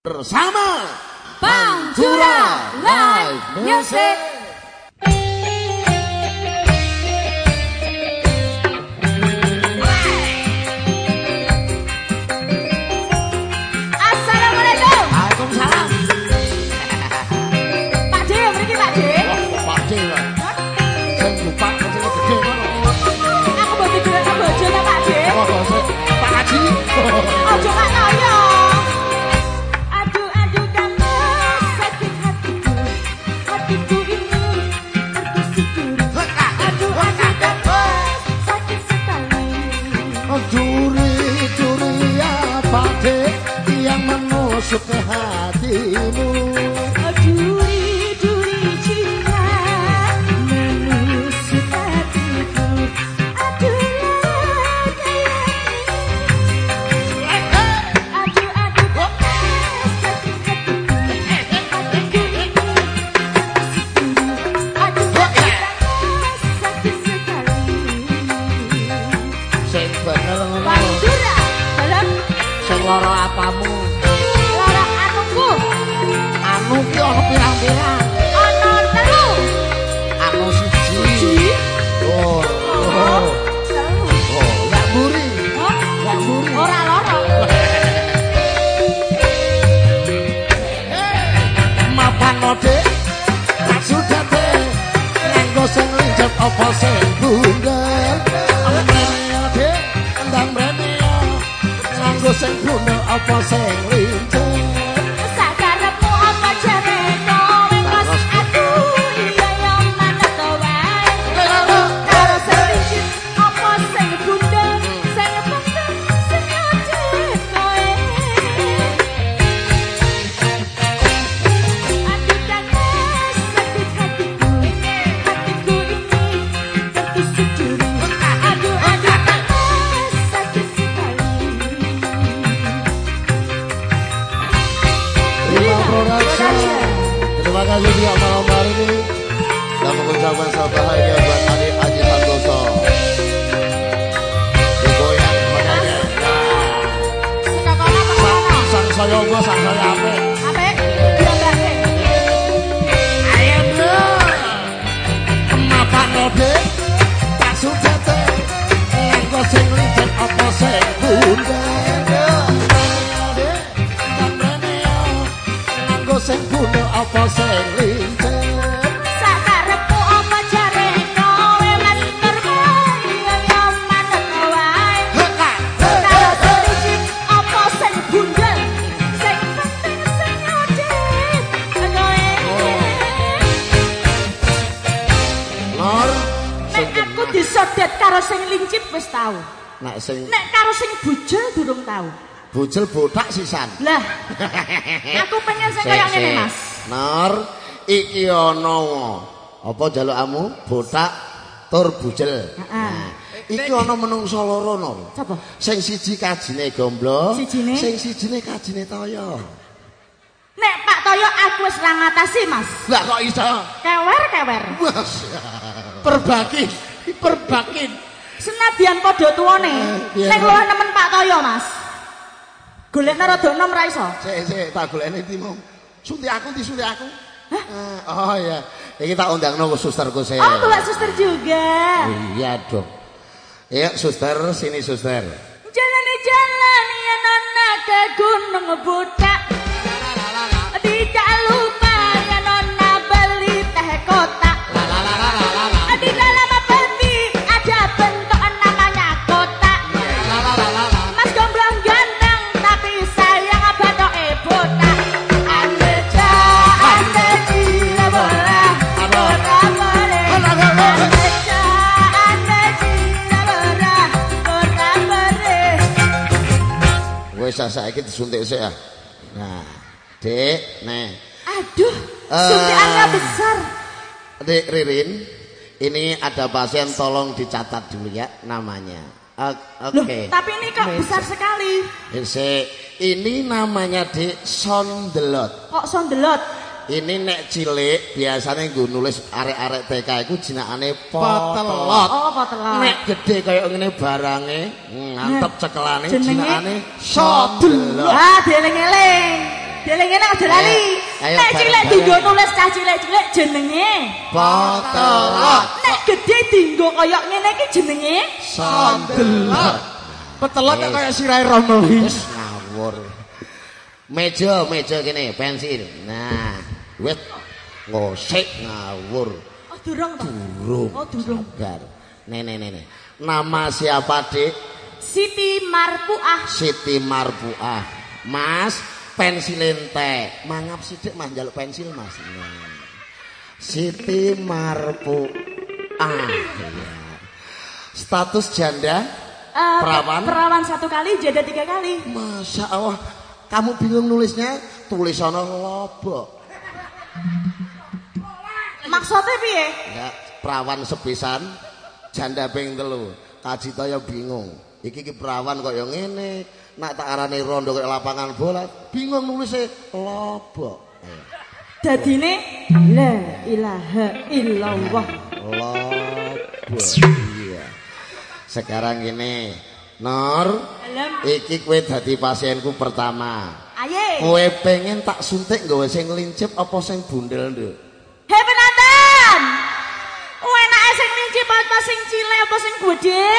bersama Pantura Live Music. duri-duri apa dek yang menusuk hati Bruno apa sing sing bundel apa sing licin? Sakarepmu apa jare kowe mas termoni yo manut wae. Heka, Karo sing apa sing bundel sing penting sing ajek kowe. Lor, sing Nek aku disodet karo sing lincip wis tau. Nek sing Nek karo sing bujel durung tau. Bujel botak sisan. Lah, aku pengen sing kaya ngene Mas. Nor, iki ana apa jalukmu? Botak tur bujel. Heeh. Nah, iki ana menungso loro Nor. Sapa? Sing siji kajine gomblo, Sijine? sing sijine kajine toyo. Nek Pak Toyo aku wis ra ngatasi Mas. Lah kok iso? Kewer-kewer. Perbakin, perbakin. Senadyan padha tuwane. iya, Nek luwih nemen Pak Toyo, Mas. Golekna rada enom ra iso. Sik sik tak golekne timu. Suntik aku di suntik aku. Eh, oh iya, iki tak undangno susterku sih. Oh, bawa suster juga. Iya dong. Iya, suster, sini suster. Jalan-jalan ya nona ke Gunung Budak. Tidak lupa saiki disuntik sik ya. Nah, Dek, nih. Aduh, Eh. suntikannya besar. Dek Ririn, ini ada pasien tolong dicatat dulu ya namanya. Loh, Oke. tapi ini kok besar sekali. Ini namanya Dek Sondelot. Kok sondelot? Ini nek cilik biasanya gue nulis arek-arek TK iku jenengane potelot. Oh, potelot. Nek gede kaya ngene barange, ngantep cekelane Jenenge jenengane sondelot. Ah, dieling-eling. Delengene aja lali. Ayo, Nek cilik dinggo nulis cah cilik-cilik jenenge. Potelot. Nek gede dinggo kaya ngene iki jenenge. Sandelot. Petelot kaya sirahe Romo Wis ngawur. Meja, meja kene, pensil. Nah, wis ngosik ngawur. Oh durung to. Durung. Oh durung. Sabar. Nene nene. Nama siapa, Dik? Siti Marpuah. Siti Marbuah. Mas, pensil entek. Mangap sithik Mas njaluk pensil, Mas. Siti Marbuah. Iya. Status janda? Eh, Perawan? Perawan satu kali, janda tiga kali. Masya Allah, kamu bingung nulisnya? Tulis ono lobok. Maksudnya piye? Ya, perawan sepisan, janda ping telu. Kaji bingung. Iki ki perawan kok yang ngene. Nak tak arane rondo kayak lapangan bola, bingung nulisnya lobok. Eh, Dadine la ilaha illallah. Lobok. Iya. Sekarang gini, Nor, Alam. iki kue dadi pasienku pertama. Kowe pengen tak suntik nggawe sing lincip apa sing bundel, Nduk? Hei penonton. Enake sing lincip apa sing cilik apa sing gede?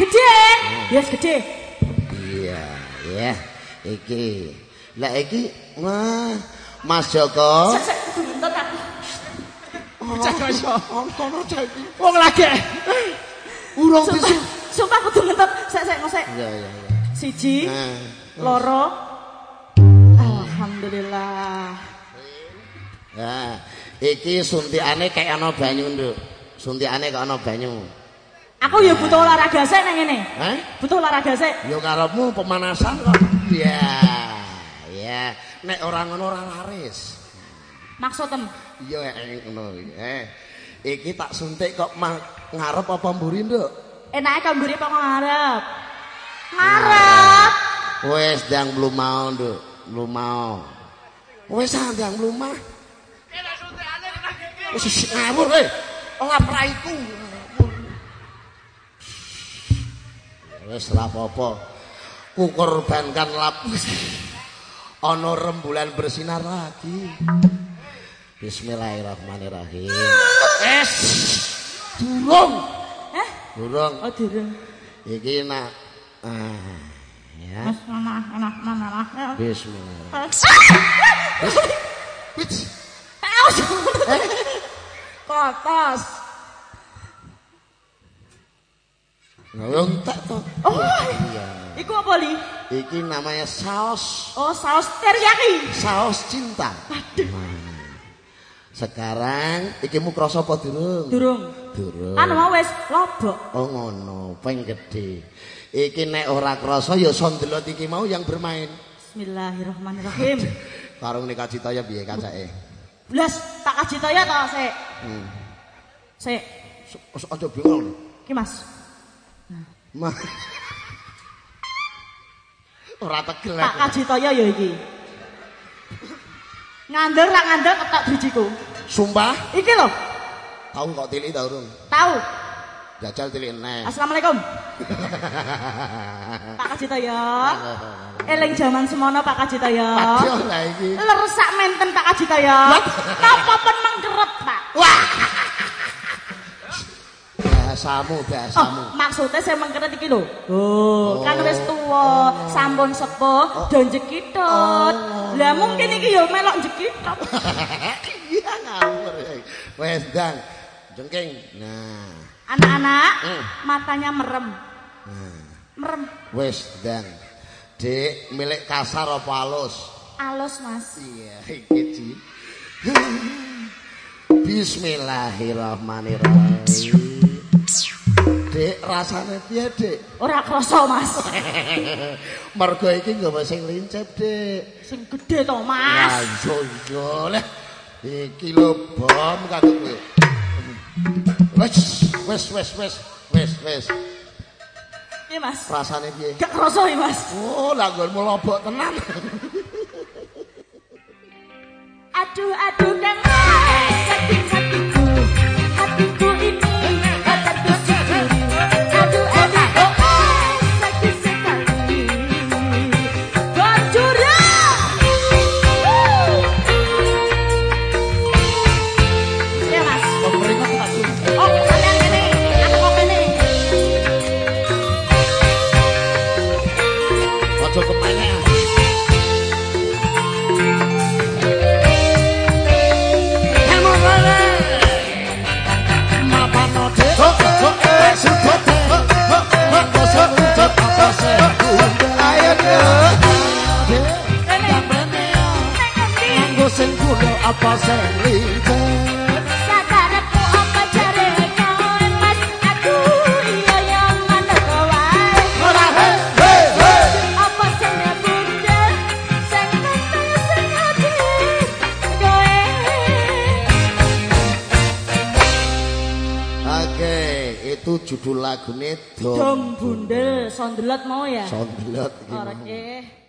Gede. Yes gede. Iya, ya. Iki. Lah iki wah, Mas Joko. Kudu ngentut aku. Cek iso. Kono cek. Wong lagi. Urung Sumpah, bisu. sumpah kudu ngentut. Sek sek ngosek. Iya, iya, iya. Siji, Nah, loro. Alhamdulillah. Nah, iki suntikane kayak ana banyu, Nduk. Suntikane kok ana banyu. Aku ya butuh olahraga sik nang ngene. Hah? Butuh olahraga sik. Yo karepmu pemanasan kok. Iya. Ya, nek ora ngono ora laris. Maksudem. Iya eh, ngono. Eh, iki tak suntik kok ngarep apa mburi, Nduk? Enake kan mburi apa ngarep? Ngarep. Wes ndang belum mau, Nduk. lumao. Wis sandang lumah. Wis ngawur we ora praiku wis ora apa-apa. Kukorbankan lapis ana rembulan bersinar lagi. Bismillahirrahmanirrahim. Es durung. Eh durung. Oh durung. Iki nak ah. Ya. Mas mana mana mana mana. Bismillah. Wits. Kotos. Ngomong tak to. Oh, Iya. iku apa li? Iki namanya saus. Oh, saus teriyaki. Saus cinta. Sekarang iki mu krasa apa durung? Durung. Durung. Anu mau wis lobok. Oh ngono, peng gede. Iki nek ora krasa ya sondelot iki mau yang bermain. Bismillahirrahmanirrahim. Karung nek kacitaya piye kacake? Blas, tak kaji toya to, Sik. Hmm. Sik. Aja bingung. Iki Mas. Mah. Ora tegel. Tak kaji toya ya iki. Ngandel ra ngandel ketok drijiku. Sumpah, Iki lho, tahu kok tilik ta urung? tahu. Jajal tilik neh. Assalamualaikum. Pak Kaji Toyo. Eling jaman semono Pak Kaji Toyo. Aduh lah iki. Leresak menten Pak Kaji Toyo. Napa pun mengkerep, Pak. Bahasamu, Oh, bahasamu. maksudnya saya mengkeret iki lho. Oh, kan wis tuwa, sampun sepuh, do njekitut. Lah mungkin iki yo melok njekitut. Iya ngawur. Wes ndang. Jengking. Nah, Anak-anak, Hmm. matanya merem. nah. Merem. Wes ndang. Dik, milik kasar apa halus? Alus, Mas. Iya, iki. Bismillahirrahmanirrahim. Dek, rasane piye, Dek? Ora krasa, Mas. Mergo iki nggawa sing lincip, Dek. Sing gede to, Ya Mas. iya iya lah. Iki lho bom kanggo kowe. Wes wes wes wes wes wes. Iya, Mas. Rasane piye? Gak krasa ya, Mas. Oh, lah nggonmu lobok tenan. Aduh, aduh, kan sakit hatiku, hatiku ini lagune dom. dong bundel sondelot mau ya sondelot iki oh,